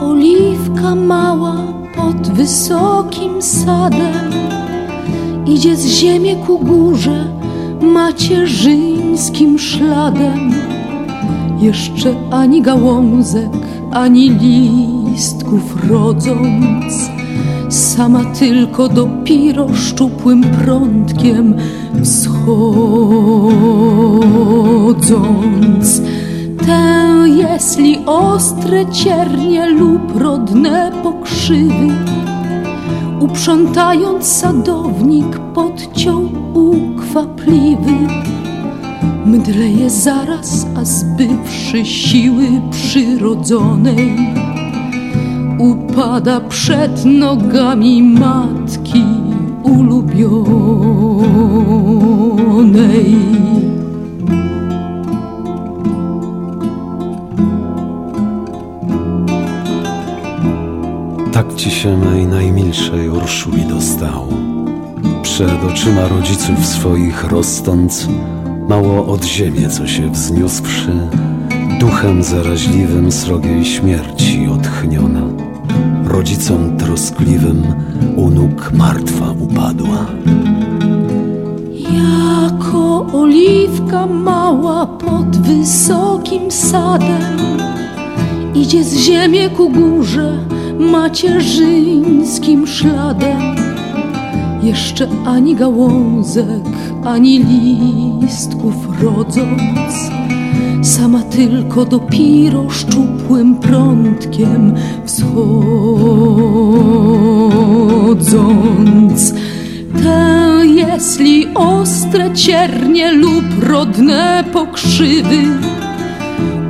Oliwka mała pod wysokim sadem Idzie z ziemi ku górze macierzyńskim śladem. Jeszcze ani gałązek, ani listków rodząc Sama tylko dopiero szczupłym prądkiem wschodząc. Tę, jeśli ostre ciernie lub rodne pokrzywy Uprzątając sadownik podciął ukwapliwy Mdleje zaraz, a zbywszy siły przyrodzonej Upada przed nogami matki Tak ci się mej najmilszej Urszuli dostało. Przed oczyma rodziców swoich rosnąc, mało od ziemię, co się wzniósłszy, duchem zaraźliwym srogiej śmierci odchniona. Rodzicom troskliwym u nóg martwa upadła. Jako oliwka mała pod wysokim sadem Idzie z ziemi ku górze macierzyńskim śladem. Jeszcze ani gałązek, ani listków rodząc. Sama tylko dopiero szczupłym prądkiem wschodząc. Tę, jeśli ostre ciernie lub rodne pokrzywy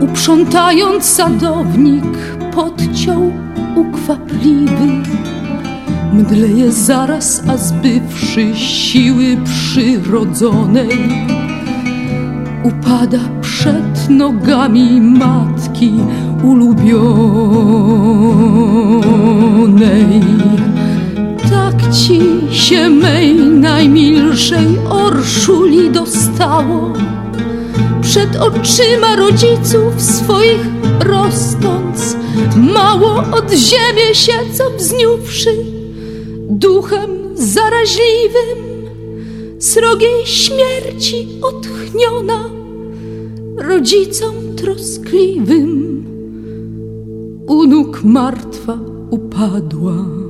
Uprzątając sadownik podciął ukwapliwy. Mdleje zaraz, a zbywszy siły przyrodzonej Upada przed nogami matki ulubionej. Tak ci się mej najmilszej Orszuli dostało. Przed oczyma rodziców swoich rosnąc Mało od ziemię się, co wzniówszy Duchem zaraźliwym. Srogiej śmierci odchniona Rodzicom troskliwym. U nóg martwa upadła